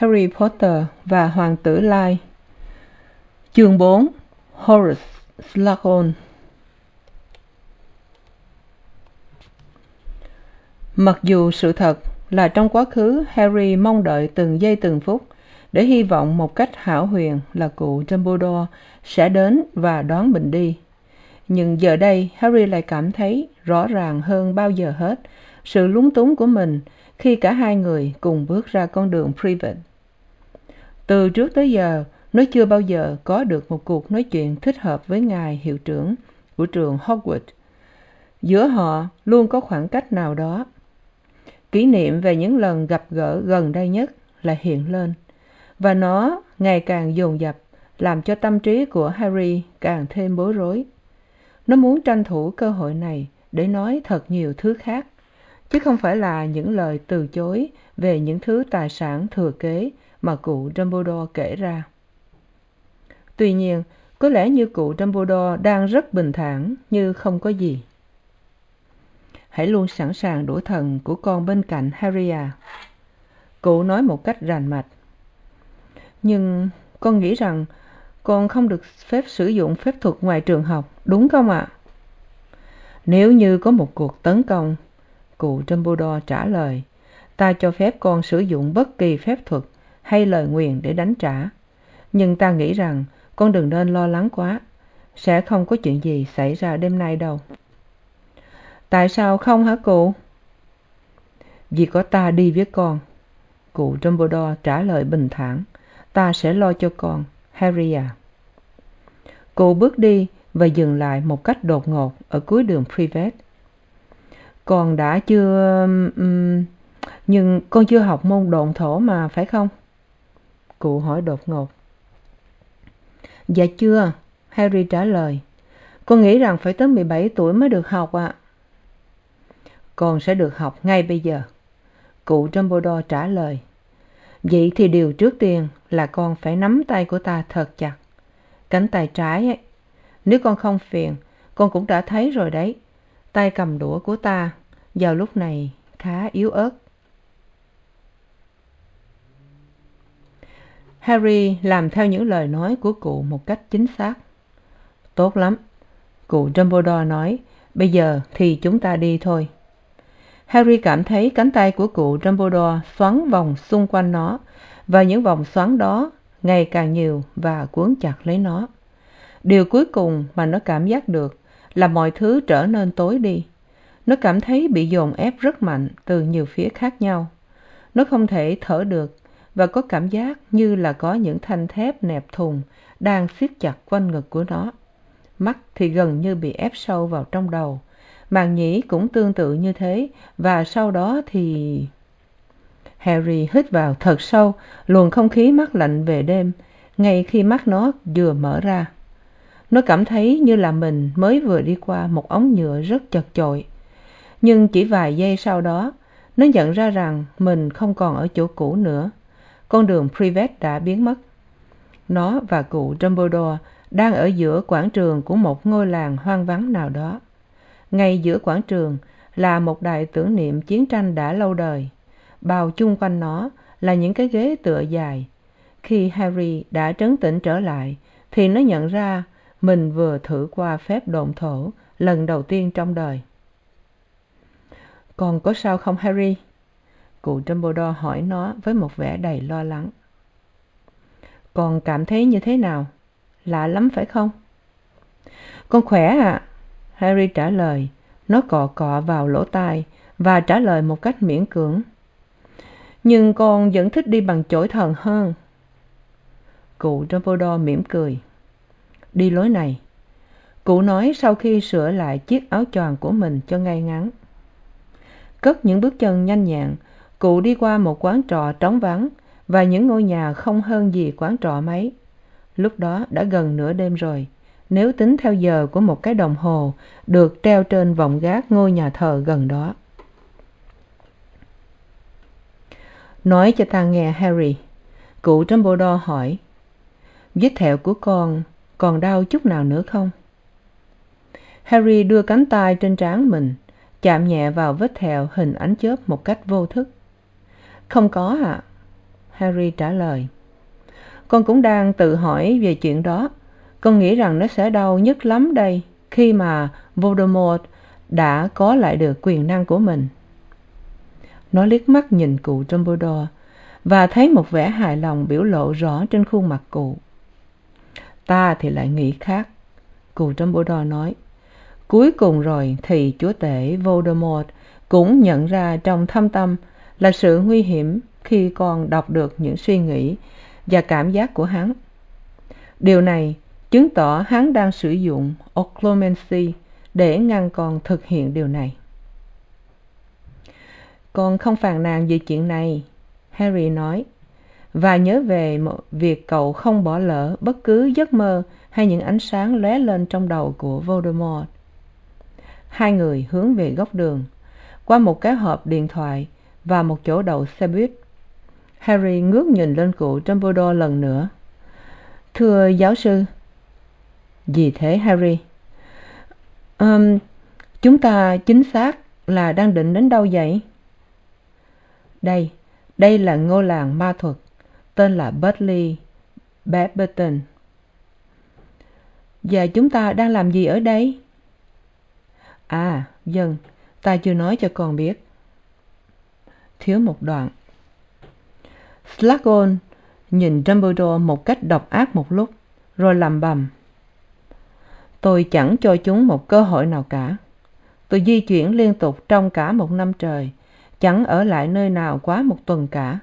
harry potter và hoàng tử lai. Chương 4, horace slughorn. Mặc dù sự thật là trong quá khứ harry mong đợi từng giây từng phút để hy vọng một cách hảo huyền là cụ dumbledore sẽ đến và đón mình đi. Nhưng giờ đây harry lại cảm thấy rõ ràng hơn bao giờ hết sự lúng túng của mình khi cả hai người cùng bước ra con đường privet từ trước tới giờ, nó chưa bao giờ có được một cuộc nói chuyện thích hợp với ngài hiệu trưởng của trường hogwarts. Giữa họ luôn có khoảng cách nào đó. Kỷ niệm về những lần gặp gỡ gần đây nhất lại hiện lên, và nó ngày càng dồn dập, làm cho tâm trí của harry càng thêm bối rối. Nó muốn tranh thủ cơ hội này để nói thật nhiều thứ khác, chứ không phải là những lời từ chối về những thứ tài sản thừa kế mà cụ dumbledore kể ra. Tuy nhiên, có lẽ như cụ dumbledore đang rất bình thản như không có gì. Hãy luôn sẵn sàng đổ thần của con bên cạnh harry à. Cụ nói một cách rành mạch. Nhưng con nghĩ rằng con không được phép sử dụng phép thuật ngoài trường học, đúng không ạ? Nếu như có một cuộc tấn công, cụ dumbledore trả lời, ta cho phép con sử dụng bất kỳ phép thuật hay lời nguyền để đánh trả. Nhưng ta nghĩ rằng con đừng nên lo lắng quá, sẽ không có chuyện gì xảy ra đêm nay đâu. Tại sao không hả cụ? Vì có ta đi với con, cụ dumbledore trả lời bình thản, ta sẽ lo cho con, harry à. Cụ bước đi và dừng lại một cách đột ngột ở cuối đường privet con đã chưa nhưng con chưa học môn độn thổ mà, phải không? Cụ hỏi đột ngột. Dạ chưa, harry trả lời. Con nghĩ rằng phải tới mười bảy tuổi mới được học ạ. Con sẽ được học ngay bây giờ. Cụ dumbledore trả lời. Vậy thì điều trước tiên là con phải nắm tay của ta thật chặt. Cánh tay trái ấy. Nếu con không phiền, con cũng đã thấy rồi đấy. Tay cầm đũa của ta vào lúc này khá yếu ớt. Harry làm theo những lời nói của cụ một cách chính xác. Tốt lắm. Cụ dumbledore nói, bây giờ thì chúng ta đi thôi. Harry cảm thấy cánh tay của cụ dumbledore xoắn vòng xung quanh nó, và những vòng xoắn đó ngày càng nhiều và cuốn chặt lấy nó. Điều cuối cùng mà nó cảm giác được là mọi thứ trở nên tối đi. Nó cảm thấy bị dồn ép rất mạnh từ nhiều phía khác nhau. Nó không thể thở được và có cảm giác như là có những thanh thép nẹp thùng đang siết chặt quanh ngực của nó. Mắt thì gần như bị ép sâu vào trong đầu. Màng nhĩ cũng tương tự như thế, và sau đó thì harry hít vào thật sâu, luồng không khí mát lạnh về đêm, ngay khi mắt nó vừa mở ra. Nó cảm thấy như là mình mới vừa đi qua một ống nhựa rất chật chội. Nhưng chỉ vài giây sau đó, nó nhận ra rằng mình không còn ở chỗ cũ nữa con đường privet đã biến mất. Nó và cụ dumbledore đang ở giữa quảng trường của một ngôi làng hoang vắng nào đó. Ngay giữa quảng trường là một đài tưởng niệm chiến tranh đã lâu đời. Bao chung quanh nó là những cái ghế tựa dài. Khi harry đã trấn tĩnh trở lại, thì nó nhận ra mình vừa thử qua phép độn thổ lần đầu tiên trong đời. Còn có sao không, harry? Cụ dumbledore hỏi nó với một vẻ đầy lo lắng. Con cảm thấy như thế nào? Lạ lắm phải không? Con khỏe ạ. Harry trả lời, nó cọ cọ vào lỗ tai và trả lời một cách miễn cưỡng. Nhưng con vẫn thích đi bằng chổi thần hơn. Cụ dumbledore mỉm cười. Đi lối này. Cụ nói sau khi sửa lại chiếc áo choàng của mình cho ngay ngắn. Cất những bước chân nhanh nhẹn cụ đi qua một quán trọ trống vắng và những ngôi nhà không hơn gì quán trọ mấy. Lúc đó đã gần nửa đêm rồi. Nếu tính theo giờ của một cái đồng hồ được treo trên vọng gác ngôi nhà thờ gần đó. Nói cho ta nghe, harry. Cụ dumbledore hỏi, vết thẹo của con còn đau chút nào nữa không? Harry đưa cánh tay trên trán mình, chạm nhẹ vào vết thẹo hình ánh chớp một cách vô thức không có ạ harry trả lời. Con cũng đang tự hỏi về chuyện đó. Con nghĩ rằng nó sẽ đau nhức lắm đây khi mà voldemort đã có lại được quyền năng của mình. Nó liếc mắt nhìn cụ dumbledore và thấy một vẻ hài lòng biểu lộ rõ trên khuôn mặt cụ. Ta thì lại nghĩ khác, cụ dumbledore nói. Cuối cùng rồi thì chúa tể voldemort cũng nhận ra trong thâm tâm là sự nguy hiểm khi con đọc được những suy nghĩ và cảm giác của hắn. Điều này chứng tỏ hắn đang sử dụng occlumency để ngăn con thực hiện điều này. Con không phàn nàn về chuyện này, harry nói, và nhớ về việc cậu không bỏ lỡ bất cứ giấc mơ hay những ánh sáng lóe lên trong đầu của voldemort. Hai người hướng về góc đường, qua một cái hộp điện thoại và một chỗ đậu xe buýt. Harry ngước nhìn lên cụ dumbledore lần nữa. Thưa giáo sư. Gì thế harry? Um, chúng ta chính xác là đang định đến đâu vậy? Đây đây là ngôi làng ma thuật tên là berkeley Babberton. và chúng ta đang làm gì ở đây? À vâng ta chưa nói cho con biết thiếu một đoạn. Slughorn nhìn dumbledore một cách độc ác một lúc, rồi lầm bầm. Tôi chẳng cho chúng một cơ hội nào cả. Tôi di chuyển liên tục trong cả một năm trời, chẳng ở lại nơi nào quá một tuần cả.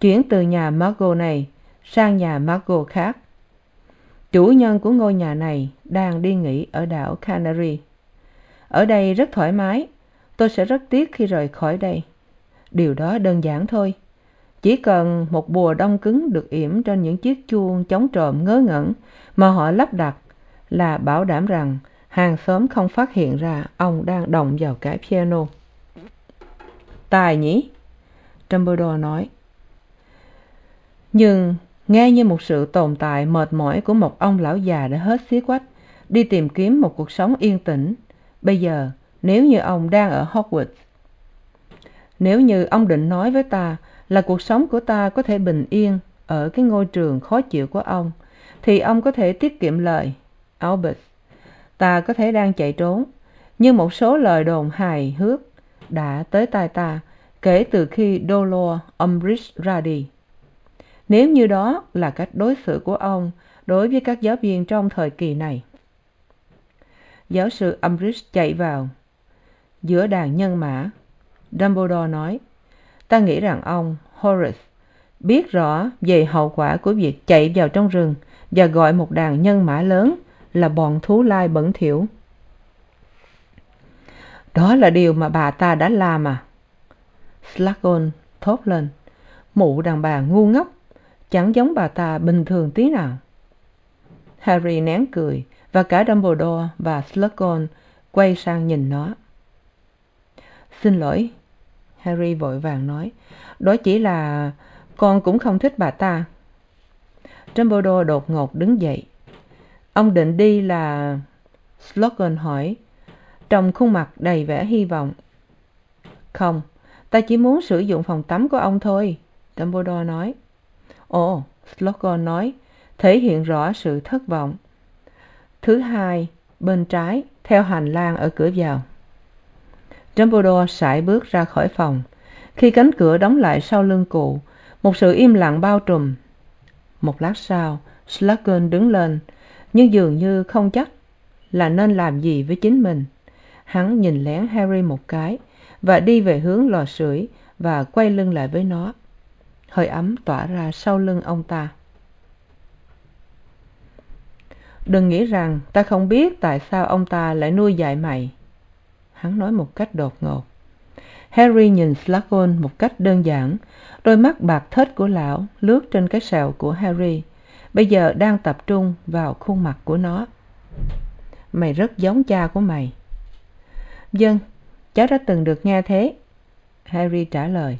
Chuyển từ nhà margot này sang nhà margot khác. Chủ nhân của ngôi nhà này đang đi nghỉ ở đảo canary. Ở đây rất thoải mái. Tôi sẽ rất tiếc khi rời khỏi đây điều đó đơn giản thôi. Chỉ cần một bùa đông cứng được yểm trên những chiếc chuông chống trộm ngớ ngẩn mà họ lắp đặt là bảo đảm rằng hàng xóm không phát hiện ra ông đang đồng vào cái piano. Tài nhỉ? Dumbledore nói. Nhưng nghe như một sự tồn tại mệt mỏi của một ông lão già đã hết xí quách, đi tìm kiếm một cuộc sống yên tĩnh, bây giờ nếu như ông đang ở hogwarts nếu như ông định nói với ta là cuộc sống của ta có thể bình yên ở cái ngôi trường khó chịu của ông, thì ông có thể tiết kiệm lời. Albert, ta có thể đang chạy trốn, nhưng một số lời đồn hài hước đã tới tai ta kể từ khi dolor umbridge ra đi. Nếu như đó là cách đối xử của ông đối với các giáo viên trong thời kỳ này. Giáo sư umbridge chạy vào. Giữa đàn nhân mã dumbledore nói. Ta nghĩ rằng ông horace biết rõ về hậu quả của việc chạy vào trong rừng và gọi một đàn nhân mã lớn là bọn thú lai bẩn thỉu. Đó là điều mà bà ta đã làm à? Slughorn thốt lên. Mụ đàn bà ngu ngốc, chẳng giống bà ta bình thường tí nào. Harry nén cười và cả dumbledore và slughorn quay sang nhìn nó xin lỗi. Harry vội vàng nói. Đó chỉ là con cũng không thích bà ta. Dumbledore đột ngột đứng dậy. Ông định đi là slughorn hỏi. Trong khuôn mặt đầy vẻ hy vọng. Không, ta chỉ muốn sử dụng phòng tắm của ông thôi, dumbledore nói. Ồ, slughorn nói, thể hiện rõ sự thất vọng. Thứ hai, bên trái, theo hành lang ở cửa vào dumbledore sải bước ra khỏi phòng. Khi cánh cửa đóng lại sau lưng cụ, một sự im lặng bao trùm. Một lát sau, slughorn đứng lên, nhưng dường như không chắc là nên làm gì với chính mình. Hắn nhìn lén harry một cái và đi về hướng lò sưởi và quay lưng lại với nó. Hơi ấm tỏa ra sau lưng ông ta. Đừng nghĩ rằng ta không biết tại sao ông ta lại nuôi dạy mày hắn nói một cách đột ngột. Harry nhìn slughorn một cách đơn giản. Đôi mắt bạc thết của lão lướt trên cái sẹo của harry. Bây giờ đang tập trung vào khuôn mặt của nó. Mày rất giống cha của mày. Vâng cháu đã từng được nghe thế. Harry trả lời.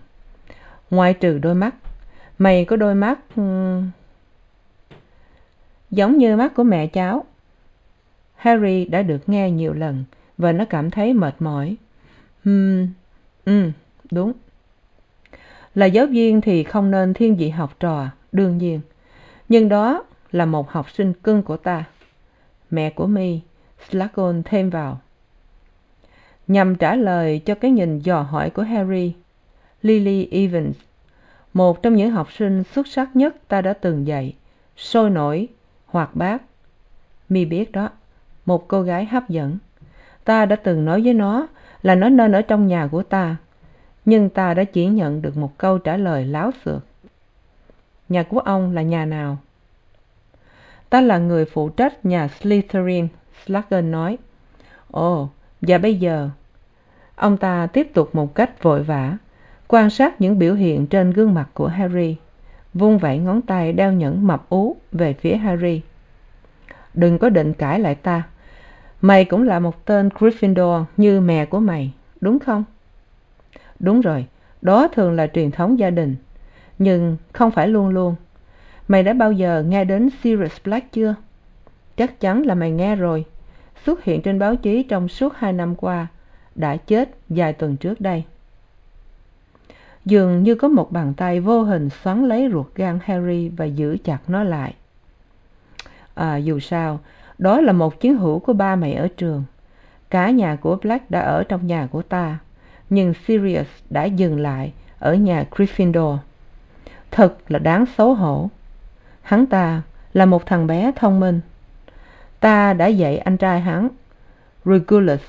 Ngoại trừ đôi mắt. Mày có đôi mắt giống như mắt của mẹ cháu. Harry đã được nghe nhiều lần và nó cảm thấy mệt mỏi. Ừm ừ đúng. Là giáo viên thì không nên thiên vị học trò, đương nhiên. Nhưng đó là một học sinh cưng của ta. Mẹ của mi s thêm vào. Nhằm trả lời cho cái nhìn dò hỏi của harry, lily evans, một trong những học sinh xuất sắc nhất ta đã từng dạy, sôi nổi, hoạt bát. Mi biết đó, một cô gái hấp dẫn ta đã từng nói với nó là nó nên ở trong nhà của ta. Nhưng ta đã chỉ nhận được một câu trả lời láo xược. Nhà của ông là nhà nào? Ta là người phụ trách nhà slytherin Slugger nói. Ồ, và bây giờ? Ông ta tiếp tục một cách vội vã, quan sát những biểu hiện trên gương mặt của harry, vung vẩy ngón tay đeo nhẫn mập ú về phía harry. Đừng có định cãi lại ta mày cũng là một tên gryffindor như mẹ của mày, đúng không? Đúng rồi, đó thường là truyền thống gia đình, nhưng không phải luôn luôn. Mày đã bao giờ nghe đến sirius black chưa? Chắc chắn là mày nghe rồi, xuất hiện trên báo chí trong suốt hai năm qua, đã chết vài tuần trước đây. Dường như có một bàn tay vô hình xoắn lấy ruột gan harry và giữ chặt nó lại. À dù sao đó là một chiến hữu của ba mày ở trường. Cả nhà của black đã ở trong nhà của ta, nhưng sirius đã dừng lại ở nhà gryffindor. Thật là đáng xấu hổ. Hắn ta là một thằng bé thông minh. Ta đã dạy anh trai hắn, regulus,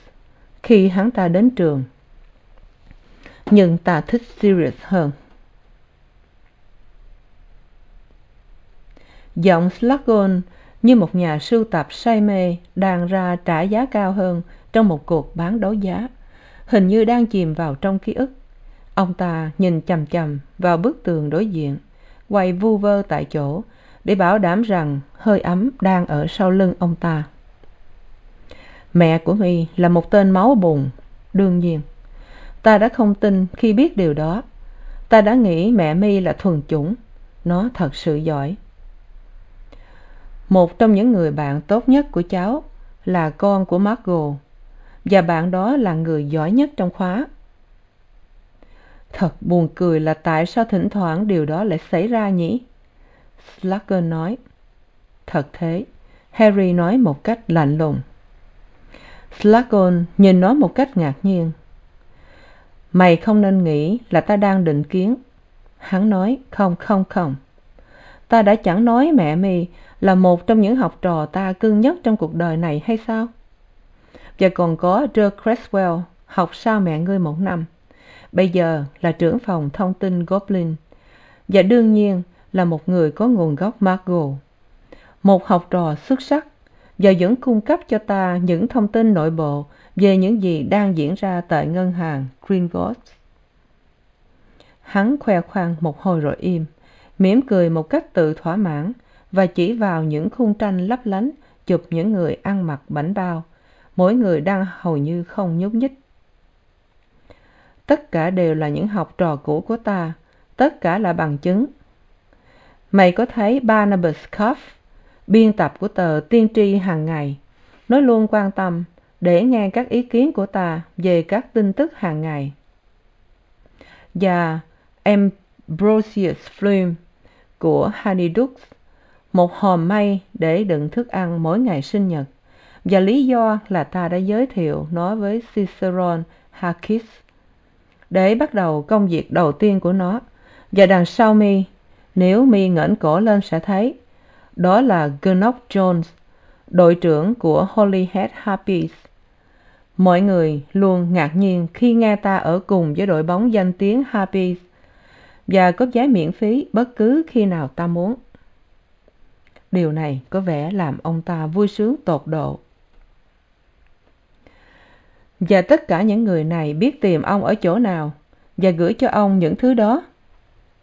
khi hắn ta đến trường. Nhưng ta thích sirius hơn. Giọng s như một nhà sưu tập say mê đang ra trả giá cao hơn trong một cuộc bán đấu giá, hình như đang chìm vào trong ký ức. Ông ta nhìn c h vào bức tường đối diện, quay vu vơ tại chỗ để bảo đảm rằng hơi ấm đang ở sau lưng ông ta. Mẹ của huy là một tên máu bùn, đương nhiên. Ta đã không tin khi biết điều đó. Ta đã nghĩ mẹ mi là thuần chủng. Nó thật sự giỏi một trong những người bạn tốt nhất của cháu là con của margot, và bạn đó là người giỏi nhất trong khóa. Thật buồn cười là tại sao thỉnh thoảng điều đó lại xảy ra nhỉ? S nói. Thật thế, harry nói một cách lạnh lùng. S nhìn nó một cách ngạc nhiên. Mày không nên nghĩ là ta đang định kiến. Hắn nói, không không không. Ta đã chẳng nói mẹ mi là một trong những học trò ta cưng nhất trong cuộc đời này hay sao? Và còn có joe creswell, học sau mẹ ngươi một năm. Bây giờ là trưởng phòng thông tin goblin. Và đương nhiên là một người có nguồn gốc margot một học trò xuất sắc và vẫn cung cấp cho ta những thông tin nội bộ về những gì đang diễn ra tại ngân hàng gringotts hắn khoe khoang một hồi rồi im, mỉm cười một cách tự thỏa mãn và chỉ vào những khung tranh lấp lánh, chụp những người ăn mặc bảnh bao. Mỗi người đang hầu như không nhúc nhích. Tất cả đều là những học trò cũ của ta. Tất cả là bằng chứng. Mày có thấy barnabas cuff, biên tập của tờ tiên tri hàng ngày nó luôn quan tâm để nghe các ý kiến của ta về các tin tức hàng ngày? Và ambrosius flume của honeydukes một hòm may để đựng thức ăn mỗi ngày sinh nhật. Và lý do là ta đã giới thiệu nó với cicerone harkis để bắt đầu công việc đầu tiên của nó. Và đằng sau mi, nếu mi ngẩng cổ lên sẽ thấy, đó là gnoc jones, đội trưởng của holyhead harpies. Mọi người luôn ngạc nhiên khi nghe ta ở cùng với đội bóng danh tiếng harpies. Và có vé miễn phí bất cứ khi nào ta muốn điều này có vẻ làm ông ta vui sướng tột độ. Và tất cả những người này biết tìm ông ở chỗ nào và gửi cho ông những thứ đó?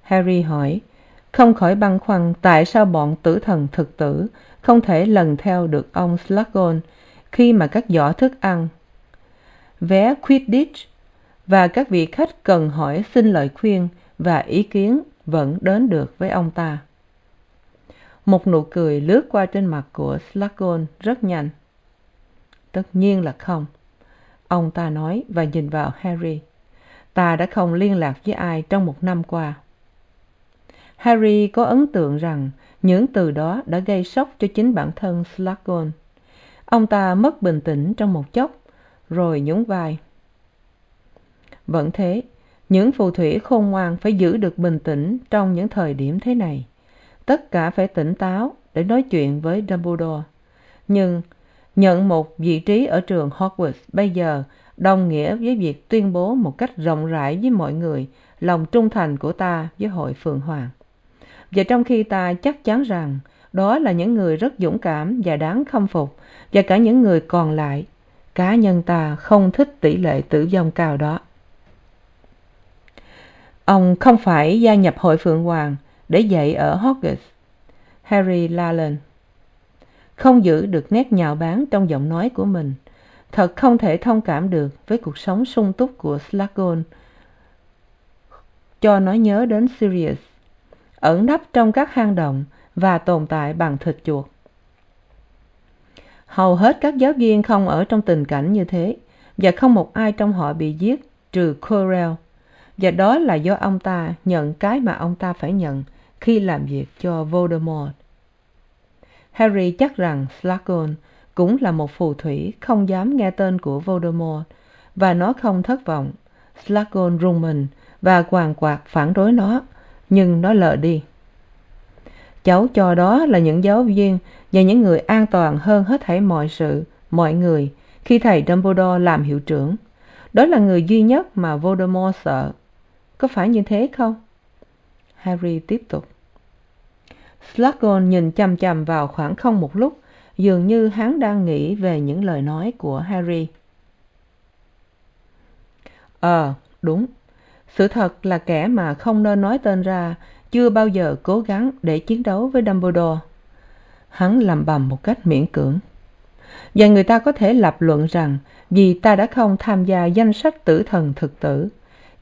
Harry hỏi, không khỏi băn khoăn tại sao bọn tử thần thực tử không thể lần theo được ông s khi mà các giỏ thức ăn. Vé quidditch và các vị khách cần hỏi xin lời khuyên và ý kiến vẫn đến được với ông ta một nụ cười lướt qua trên mặt của s rất nhanh. Tất nhiên là không. Ông ta nói và nhìn vào harry. Ta đã không liên lạc với ai trong một năm qua. Harry có ấn tượng rằng những từ đó đã gây sốc cho chính bản thân s ông ta mất bình tĩnh trong một chốc, rồi nhún vai. Vẫn thế, những phù thủy khôn ngoan phải giữ được bình tĩnh trong những thời điểm thế này tất cả phải tỉnh táo để nói chuyện với dumbledore. Nhưng nhận một vị trí ở trường hogwarts bây giờ đồng nghĩa với việc tuyên bố một cách rộng rãi với mọi người lòng trung thành của ta với hội phượng hoàng. Và trong khi ta chắc chắn rằng đó là những người rất dũng cảm và đáng khâm phục, và cả những người còn lại, cá nhân ta không thích tỷ lệ tử vong cao đó. Ông không phải gia nhập hội phượng hoàng để dạy ở hogwarts. Harry la lên. Không giữ được nét nhạo báng trong giọng nói của mình. Thật không thể thông cảm được với cuộc sống sung túc của s cho nó nhớ đến sirius, ẩn nấp trong các hang động và tồn tại bằng thịt chuột. Hầu hết các giáo viên không ở trong tình cảnh như thế, và không một ai trong họ bị giết trừ quirrell và đó là do ông ta nhận cái mà ông ta phải nhận khi làm việc cho voldemort. Harry chắc rằng s cũng là một phù thủy không dám nghe tên của voldemort, và nó không thất vọng. S rùng mình và quàng quạt phản đối nó, nhưng nó lờ đi. Cháu cho đó là những giáo viên và những người an toàn hơn hết thảy mọi sự, mọi người, khi thầy dumbledore làm hiệu trưởng. Đó là người duy nhất mà voldemort sợ. Có phải như thế không? Harry tiếp tục s nhìn chằm chằm vào khoảng không một lúc, dường như hắn đang nghĩ về những lời nói của harry. Ờ đúng. Sự thật là kẻ mà không nên nói tên ra chưa bao giờ cố gắng để chiến đấu với dumbledore. Hắn lầm bầm một cách miễn cưỡng. Và người ta có thể lập luận rằng vì ta đã không tham gia danh sách tử thần thực tử,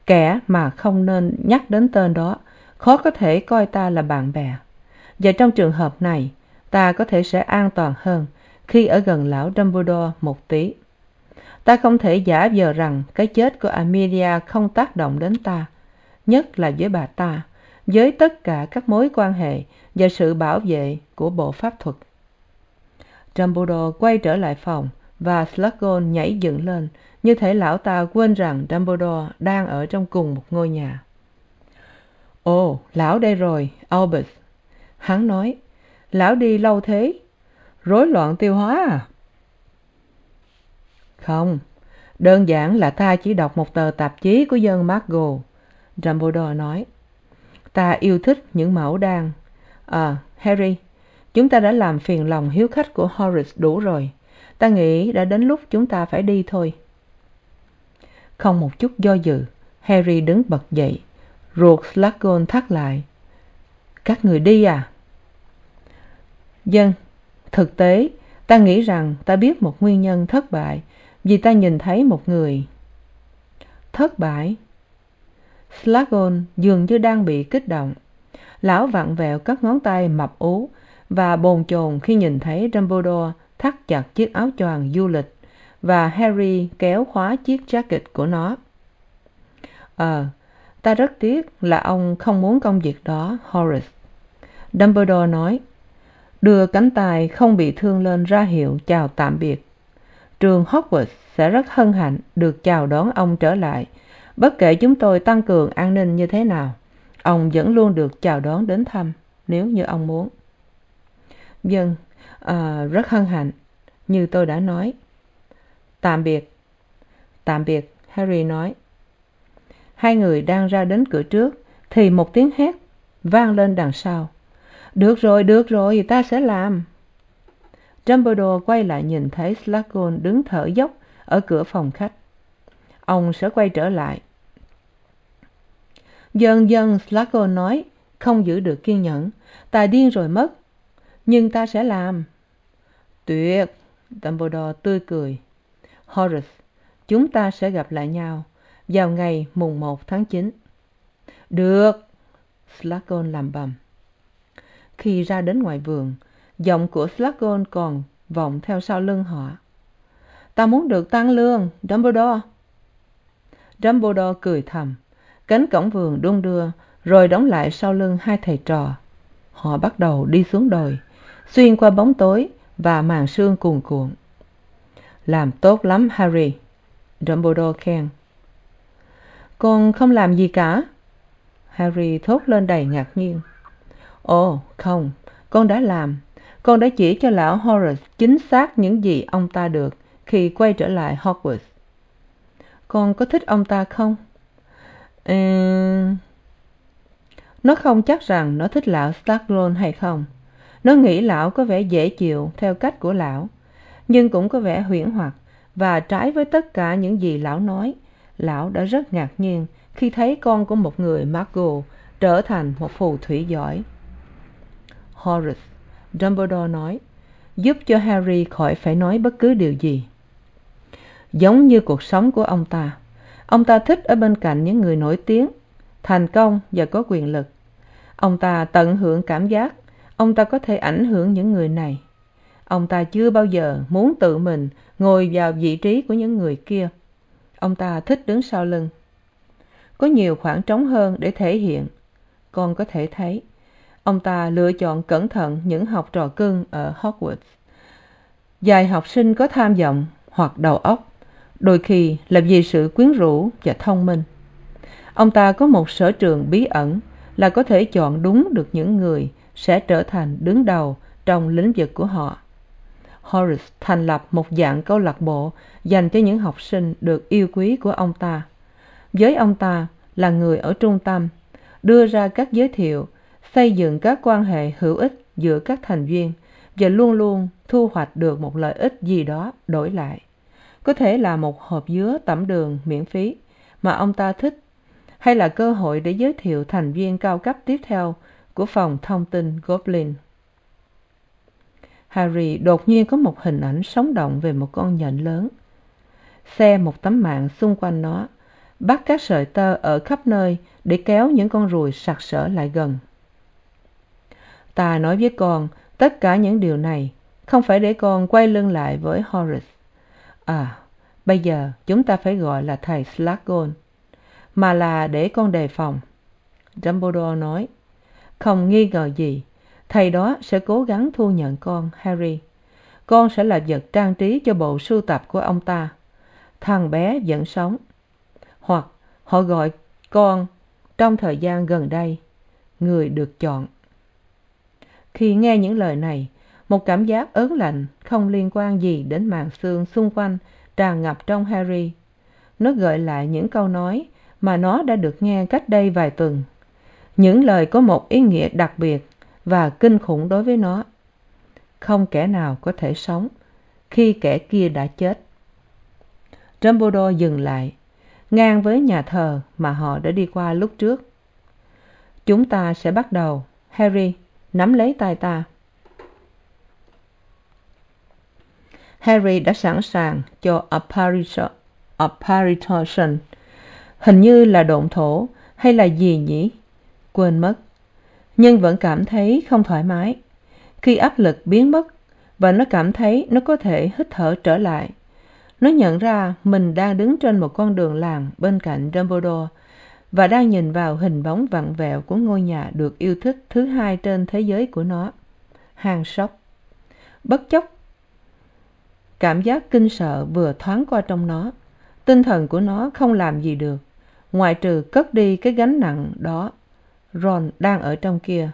kẻ mà không nên nhắc đến tên đó khó có thể coi ta là bạn bè và trong trường hợp này, ta có thể sẽ an toàn hơn khi ở gần lão dumbledore một tí. Ta không thể giả vờ rằng cái chết của amelia không tác động đến ta, nhất là với bà ta, với tất cả các mối quan hệ và sự bảo vệ của bộ pháp thuật. Dumbledore quay trở lại phòng và s nhảy dựng lên, như thể lão ta quên rằng dumbledore đang ở trong cùng một ngôi nhà. Ồ, lão đây rồi Albert hắn nói, lão đi lâu thế? Rối loạn tiêu hóa à? Không, đơn giản là ta chỉ đọc một tờ tạp chí của dân margo. Dumbledore nói, ta yêu thích những mẫu đan. À harry, chúng ta đã làm phiền lòng hiếu khách của horace đủ rồi. Ta nghĩ đã đến lúc chúng ta phải đi thôi. Không một chút do dự, harry đứng bật dậy. Ruột s thắt lại, các người đi à? Vâng thực tế, ta nghĩ rằng ta biết một nguyên nhân thất bại vì ta nhìn thấy một người. Thất bại? S dường như đang bị kích động. Lão vặn vẹo các ngón tay mập ú và bồn chồn khi nhìn thấy dumbledore thắt chặt chiếc áo choàng du lịch và harry kéo khóa chiếc jacket của nó. Ờ ta rất tiếc là ông không muốn công việc đó, horace. Dumbledore nói đưa cánh tay không bị thương lên ra hiệu chào tạm biệt. Trường hogwarts sẽ rất hân hạnh được chào đón ông trở lại. Bất kể chúng tôi tăng cường an ninh như thế nào ông vẫn luôn được chào đón đến thăm nếu như ông muốn. Vâng à, rất hân hạnh như tôi đã nói. Tạm biệt. Tạm biệt harry nói. Hai người đang ra đến cửa trước thì một tiếng hét vang lên đằng sau được rồi được rồi, ta sẽ làm. Dumbledore quay lại nhìn thấy s đứng thở dốc ở cửa phòng khách. Ông sẽ quay trở lại. Dần dần s nói, không giữ được kiên nhẫn, ta điên rồi mất, nhưng ta sẽ làm. Tuyệt, dumbledore tươi cười. Horace, chúng ta sẽ gặp lại nhau vào ngày mùng một tháng chín. Được s làm bầm khi ra đến ngoài vườn, giọng của s còn vọng theo sau lưng họ. Ta muốn được tăng lương, dumbledore. Dumbledore cười thầm, cánh cổng vườn đung đưa, rồi đóng lại sau lưng hai thầy trò. Họ bắt đầu đi xuống đồi, xuyên qua bóng tối và màn sương cuồn cuộn. Làm tốt lắm, harry, dumbledore khen. Con không làm gì cả. Harry thốt lên đầy ngạc nhiên ồ, không, con đã làm. Con đã chỉ cho lão horace chính xác những gì ông ta được khi quay trở lại hogwarts. Con có thích ông ta không? Ừ nó không chắc rằng nó thích lão Slughorn hay không. Nó nghĩ lão có vẻ dễ chịu theo cách của lão, nhưng cũng có vẻ huyễn hoặc và trái với tất cả những gì lão nói, lão đã rất ngạc nhiên khi thấy con của một người mcgonagall trở thành một phù thủy giỏi horace. Dumbledore nói, giúp cho harry khỏi phải nói bất cứ điều gì. Giống như cuộc sống của ông ta ông ta thích ở bên cạnh những người nổi tiếng, thành công và có quyền lực. Ông ta tận hưởng cảm giác ông ta có thể ảnh hưởng những người này. Ông ta chưa bao giờ muốn tự mình ngồi vào vị trí của những người kia. Ông ta thích đứng sau lưng. Có nhiều khoảng trống hơn để thể hiện. Con có thể thấy ông ta lựa chọn cẩn thận những học trò cưng ở hogwarts. Vài học sinh có tham vọng hoặc đầu óc, đôi khi là vì sự quyến rũ và thông minh. Ông ta có một sở trường bí ẩn là có thể chọn đúng được những người sẽ trở thành đứng đầu trong lĩnh vực của họ. Horace thành lập một dạng câu lạc bộ dành cho những học sinh được yêu quý của ông ta. Với ông ta là người ở trung tâm, đưa ra các giới thiệu xây dựng các quan hệ hữu ích giữa các thành viên và luôn luôn thu hoạch được một lợi ích gì đó đổi lại. Có thể là một hộp dứa tẩm đường miễn phí mà ông ta thích, hay là cơ hội để giới thiệu thành viên cao cấp tiếp theo của phòng thông tin goblin. Harry đột nhiên có một hình ảnh sống động về một con nhện lớn. Xe một tấm mạng xung quanh nó, bắt các sợi tơ ở khắp nơi để kéo những con ruồi sặc sỡ lại gần ta nói với con tất cả những điều này, không phải để con quay lưng lại với horace à bây giờ chúng ta phải gọi là thầy s mà là để con đề phòng. Dumbledore nói, không nghi ngờ gì, thầy đó sẽ cố gắng thu nhận con, harry. Con sẽ là vật trang trí cho bộ sưu tập của ông ta. Thằng bé vẫn sống. Hoặc họ gọi con trong thời gian gần đây, người được chọn khi nghe những lời này, một cảm giác ớn lạnh không liên quan gì đến màn xương xung quanh tràn ngập trong harry. Nó gợi lại những câu nói mà nó đã được nghe cách đây vài tuần. Những lời có một ý nghĩa đặc biệt và kinh khủng đối với nó. Không kẻ nào có thể sống khi kẻ kia đã chết. Dumbledore dừng lại, ngang với nhà thờ mà họ đã đi qua lúc trước. Chúng ta sẽ bắt đầu, harry nắm lấy tay ta. Harry đã sẵn sàng cho apparition hình như là độn thổ hay là gì nhỉ? Quên mất. Nhưng vẫn cảm thấy không thoải mái. Khi áp lực biến mất và nó cảm thấy nó có thể hít thở trở lại, nó nhận ra mình đang đứng trên một con đường làng bên cạnh dumbledore và đang nhìn vào hình bóng vặn vẹo của ngôi nhà được yêu thích thứ hai trên thế giới của nó. Hang sóc. Bất chốc, cảm giác kinh sợ vừa thoáng qua trong nó. Tinh thần của nó không làm gì được. Ngoại trừ cất đi cái gánh nặng đó, ron đang ở trong kia.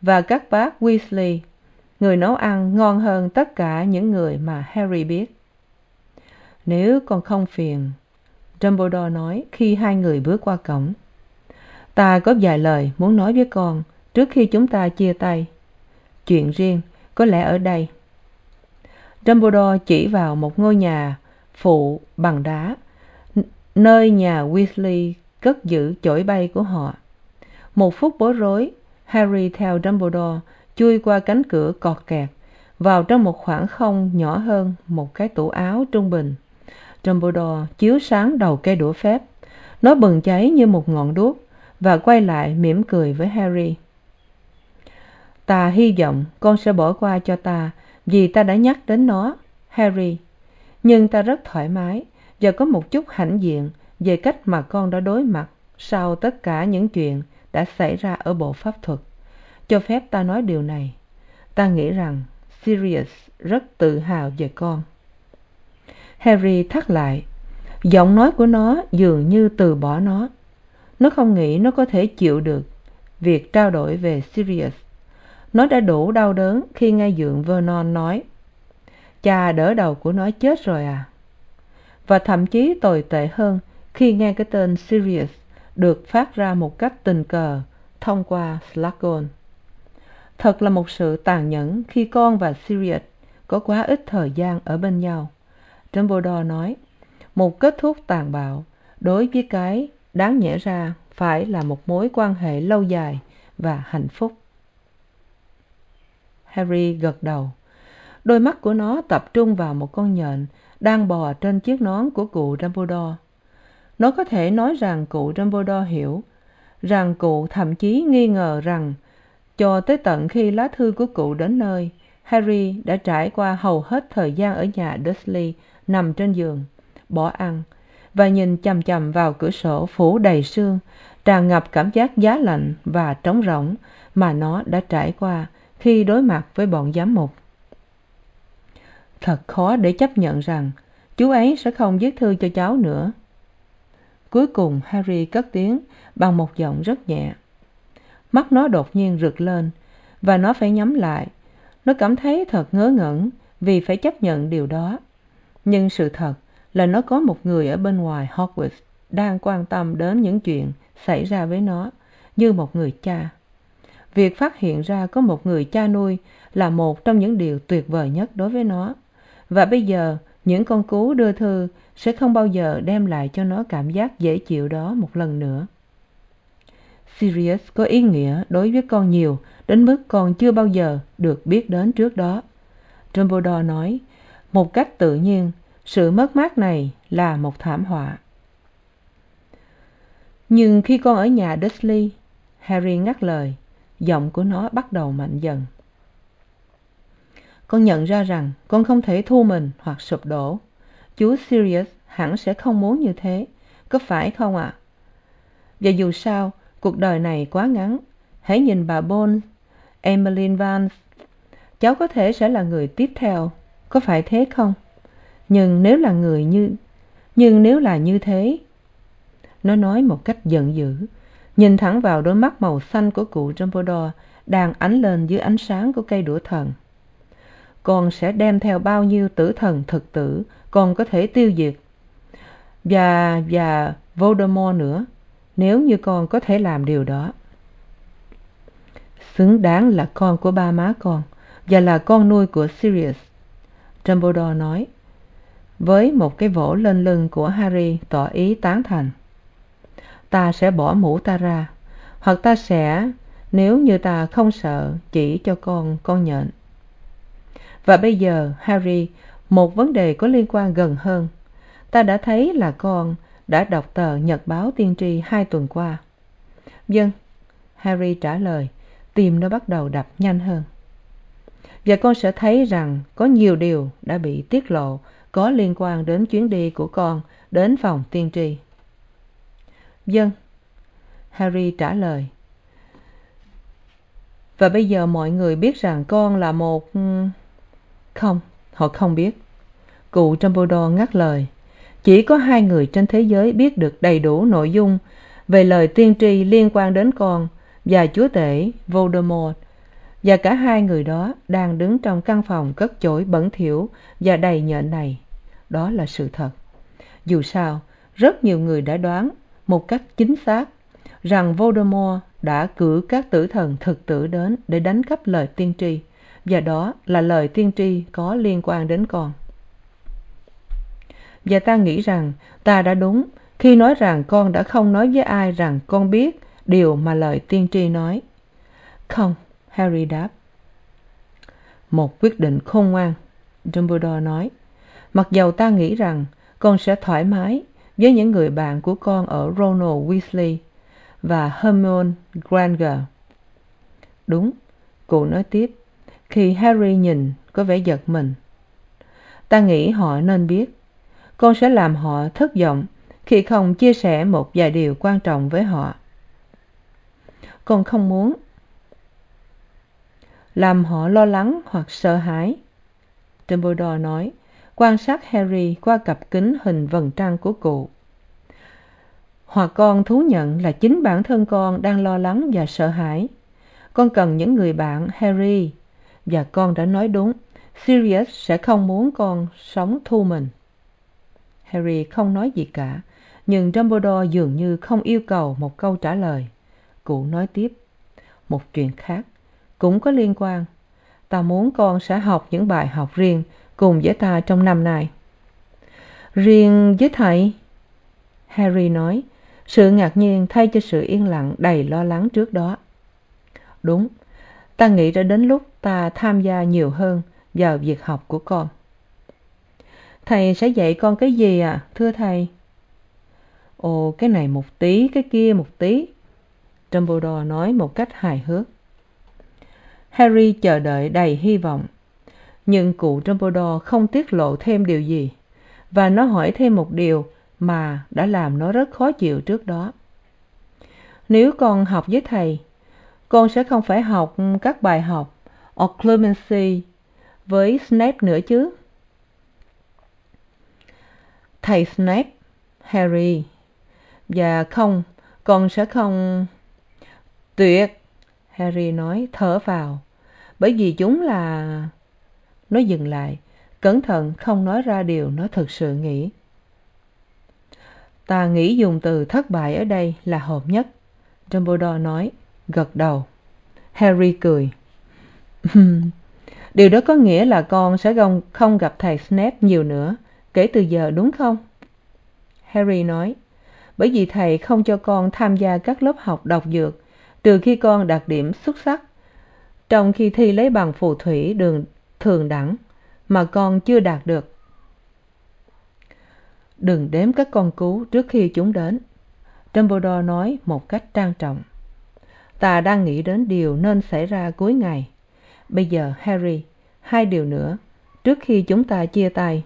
Và các bác weasley, người nấu ăn ngon hơn tất cả những người mà harry biết. Nếu con không phiền dumbledore nói khi hai người bước qua cổng. Ta có vài lời muốn nói với con trước khi chúng ta chia tay. Chuyện riêng có lẽ ở đây. Dumbledore chỉ vào một ngôi nhà phụ bằng đá nơi nhà weasley cất giữ chổi bay của họ. Một phút bối rối, harry theo dumbledore chui qua cánh cửa cọt kẹt vào trong một khoảng không nhỏ hơn một cái tủ áo trung bình dumbledore chiếu sáng đầu cây đũa phép. Nó bừng cháy như một ngọn đuốc và quay lại mỉm cười với harry. Ta hy vọng con sẽ bỏ qua cho ta vì ta đã nhắc đến nó, harry. Nhưng ta rất thoải mái và có một chút hãnh diện về cách mà con đã đối mặt sau tất cả những chuyện đã xảy ra ở bộ pháp thuật. Cho phép ta nói điều này. Ta nghĩ rằng sirius rất tự hào về con harry thắt lại. Giọng nói của nó dường như từ bỏ nó. Nó không nghĩ nó có thể chịu được việc trao đổi về sirius. Nó đã đủ đau đớn khi nghe dượng vernon nói, cha đỡ đầu của nó chết rồi à. Và thậm chí tồi tệ hơn khi nghe cái tên sirius được phát ra một cách tình cờ thông qua slughorn. Thật là một sự tàn nhẫn khi con và sirius có quá ít thời gian ở bên nhau dumbledore nói, một kết thúc tàn bạo, đối với cái đáng nhẽ ra phải là một mối quan hệ lâu dài và hạnh phúc harry gật đầu đôi mắt của nó tập trung vào một con nhện đang bò trên chiếc nón của cụ dumbledore nó có thể nói rằng cụ dumbledore hiểu, rằng cụ thậm chí nghi ngờ rằng cho tới tận khi lá thư của cụ đến nơi, harry đã trải qua hầu hết thời gian ở nhà Dudley nằm trên giường, bỏ ăn và nhìn chằm chằm vào cửa sổ phủ đầy sương, tràn ngập cảm giác giá lạnh và trống rỗng mà nó đã trải qua khi đối mặt với bọn giám mục. Thật khó để chấp nhận rằng chú ấy sẽ không viết thư cho cháu nữa. Cuối cùng harry cất tiếng bằng một giọng rất nhẹ. Mắt nó đột nhiên rực lên và nó phải nhắm lại. Nó cảm thấy thật ngớ ngẩn vì phải chấp nhận điều đó nhưng sự thật là nó có một người ở bên ngoài, hogwarts, đang quan tâm đến những chuyện xảy ra với nó, như một người cha. Việc phát hiện ra có một người cha nuôi là một trong những điều tuyệt vời nhất đối với nó. Và bây giờ, những con cú đưa thư sẽ không bao giờ đem lại cho nó cảm giác dễ chịu đó một lần nữa. Sirius có ý nghĩa đối với con nhiều đến mức con chưa bao giờ được biết đến trước đó. Dumbledore nói một cách tự nhiên, sự mất mát này là một thảm họa. Nhưng khi con ở nhà dursley harry ngắt lời, giọng của nó bắt đầu mạnh dần. Con nhận ra rằng con không thể thu mình hoặc sụp đổ. Chú sirius hẳn sẽ không muốn như thế, có phải không ạ? Và dù sao, cuộc đời này quá ngắn. Hãy nhìn bà bones, emmeline vance. Cháu có thể sẽ là người tiếp theo có phải thế không? Nhưng nếu là người như, nhưng nếu là như thế, nó nói một cách giận dữ, nhìn thẳng vào đôi mắt màu xanh của cụ dumbledore đang ánh lên dưới ánh sáng của cây đũa thần. Con sẽ đem theo bao nhiêu tử thần thực tử, con có thể tiêu diệt. Và và voldemort nữa, nếu như con có thể làm điều đó. Xứng đáng là con của ba má con và là con nuôi của sirius dumbledore nói, với một cái vỗ lên lưng của harry tỏ ý tán thành. Ta sẽ bỏ mũ ta ra, hoặc ta sẽ, nếu như ta không sợ, chỉ cho con con nhện. Và bây giờ, harry, một vấn đề có liên quan gần hơn. Ta đã thấy là con đã đọc tờ nhật báo tiên tri hai tuần qua. Vâng harry trả lời tim nó bắt đầu đập nhanh hơn và con sẽ thấy rằng có nhiều điều đã bị tiết lộ có liên quan đến chuyến đi của con đến phòng tiên tri. Vâng. Harry trả lời. Và bây giờ mọi người biết rằng con là một ừ, không, họ không biết. Cụ dumbledore ngắt lời. Chỉ có hai người trên thế giới biết được đầy đủ nội dung về lời tiên tri liên quan đến con và chúa tể voldemort và cả hai người đó đang đứng trong căn phòng cất chổi bẩn thỉu và đầy nhện này. Đó là sự thật. Dù sao, rất nhiều người đã đoán một cách chính xác rằng voldemort đã cử các tử thần thực tử đến để đánh cắp lời tiên tri, và đó là lời tiên tri có liên quan đến con. Và ta nghĩ rằng ta đã đúng khi nói rằng con đã không nói với ai rằng con biết điều mà lời tiên tri nói. Không harry đáp. Một quyết định khôn ngoan, dumbledore nói. Mặc dầu ta nghĩ rằng con sẽ thoải mái với những người bạn của con ở ronald weasley và hermione granger. Đúng cụ nói tiếp, khi harry nhìn có vẻ giật mình. Ta nghĩ họ nên biết, con sẽ làm họ thất vọng khi không chia sẻ một vài điều quan trọng với họ. Con không muốn làm họ lo lắng hoặc sợ hãi. Dumbledore nói, quan sát harry qua cặp kính hình vầng trăng của cụ. Hoặc con thú nhận là chính bản thân con đang lo lắng và sợ hãi. Con cần những người bạn, harry. Và con đã nói đúng, sirius sẽ không muốn con sống thu mình. Harry không nói gì cả, nhưng dumbledore dường như không yêu cầu một câu trả lời. Cụ nói tiếp, một chuyện khác cũng có liên quan. Ta muốn con sẽ học những bài học riêng cùng với ta trong năm nay. Riêng với thầy? Harry nói, sự ngạc nhiên thay cho sự yên lặng đầy lo lắng trước đó. Đúng, ta nghĩ đã đến lúc ta tham gia nhiều hơn vào việc học của con. Thầy sẽ dạy con cái gì à thưa thầy? Ồ, cái này một tí, cái kia một tí. Dumbledore nói một cách hài hước harry chờ đợi đầy hy vọng. Nhưng cụ dumbledore không tiết lộ thêm điều gì, và nó hỏi thêm một điều mà đã làm nó rất khó chịu trước đó. Nếu con học với thầy, con sẽ không phải học các bài học occlumency với snape nữa chứ? Thầy snape, harry. Và không, con sẽ không. Tuyệt harry nói, thở vào. Bởi vì chúng là nó dừng lại, cẩn thận không nói ra điều nó thực sự nghĩ. Ta nghĩ dùng từ thất bại ở đây là hợp nhất. Dumbledore nói, gật đầu. Harry cười. Điều đó có nghĩa là con sẽ không gặp thầy snape nhiều nữa, kể từ giờ đúng không? Harry nói, bởi vì thầy không cho con tham gia các lớp học đọc dược trừ khi con đạt điểm xuất sắc, trong khi thi lấy bằng phù thủy đường thường đẳng mà con chưa đạt được. Đừng đếm các con cú trước khi chúng đến, dumbledore nói một cách trang trọng. Ta đang nghĩ đến điều nên xảy ra cuối ngày. Bây giờ, harry, hai điều nữa, trước khi chúng ta chia tay.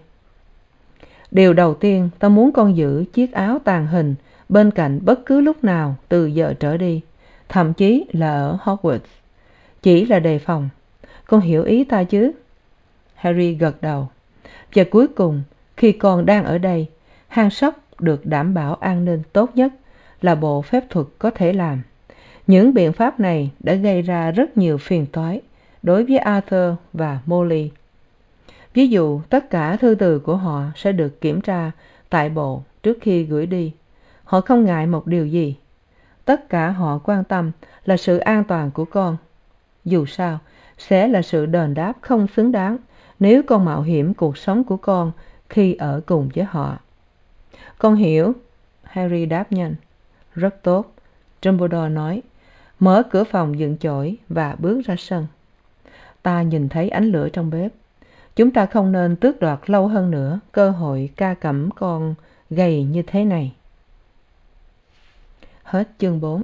Điều đầu tiên, ta muốn con giữ chiếc áo tàn hình bên cạnh bất cứ lúc nào từ giờ trở đi thậm chí là ở hogwarts. Chỉ là đề phòng. Con hiểu ý ta chứ? Harry gật đầu. Và cuối cùng, khi con đang ở đây, hang sóc được đảm bảo an ninh tốt nhất là bộ phép thuật có thể làm. Những biện pháp này đã gây ra rất nhiều phiền toái đối với arthur và molly. Ví dụ, tất cả thư từ của họ sẽ được kiểm tra tại bộ trước khi gửi đi. Họ không ngại một điều gì tất cả họ quan tâm là sự an toàn của con. Dù sao, sẽ là sự đền đáp không xứng đáng nếu con mạo hiểm cuộc sống của con khi ở cùng với họ. Con hiểu, harry đáp nhanh. Rất tốt, dumbledore nói. Mở cửa phòng dựng chổi và bước ra sân. Ta nhìn thấy ánh lửa trong bếp. Chúng ta không nên tước đoạt lâu hơn nữa cơ hội ca cẩm con gầy như thế này. Hết chương 4